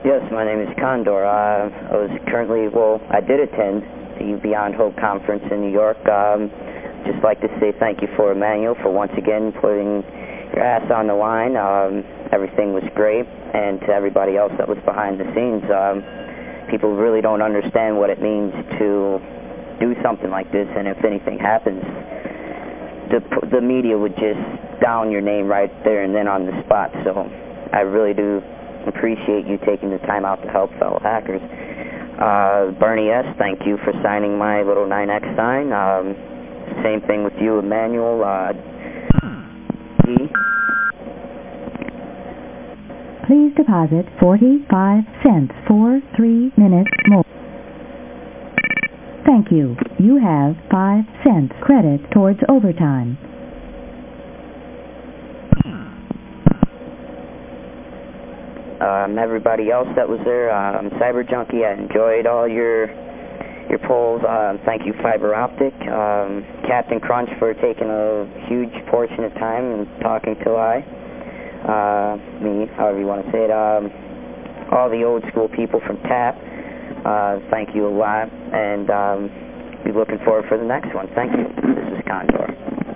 Yes, my name is Condor. I was currently, well, I did attend the Beyond Hope conference in New York. Um, just like to say thank you for Emmanuel for once again putting your ass on the line. Um, everything was great. And to everybody else that was behind the scenes, um, people really don't understand what it means to do something like this. And if anything happens, the, the media would just down your name right there and then on the spot. So I really do appreciate you taking the time out to help fellow hackers. Uh, Bernie S., thank you for signing my little 9X sign. Um, same thing with you, Emmanuel. Uh. Please deposit 45 cents for three minutes more. Thank you. You have 5 cents credit towards overtime. Um, everybody else that was there, um, Cyber Junkie, I enjoyed all your your polls. Um, thank you, Phiber Optik. Um, Captain Crunch for taking a huge portion of time and talking to I. Uh, me, however you want to say it. Um, all the old school people from TAP, uh, thank you a lot. And um, be looking forward for the next one. Thank you. This is Condor.